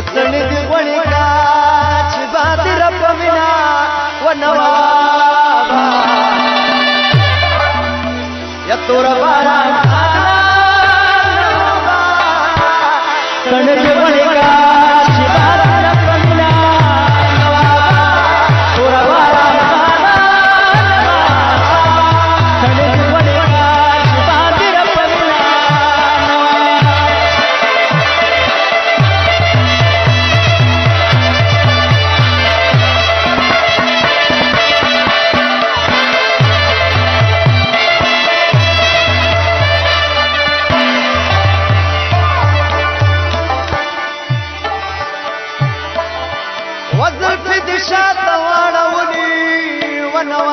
یستړې دی غړې کا چې باندې رب مینا ونوا یا تور باران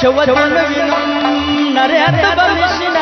ചുവത്തും നരയത്തപമിഷിന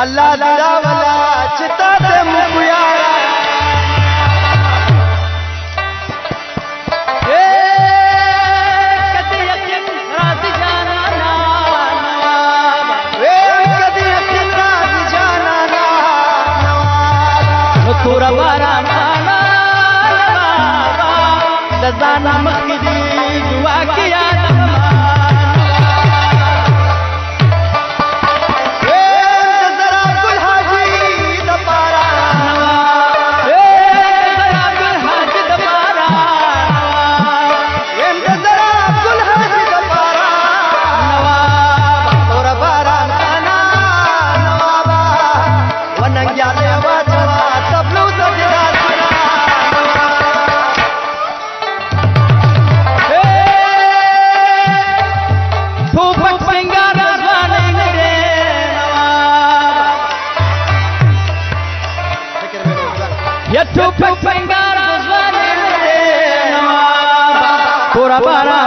اللہ دا والا چتا تے مکیا تورا بارا دعا کیا۔ يٿو پڪ بنگارا غران ۾ نه نواب خراٻارا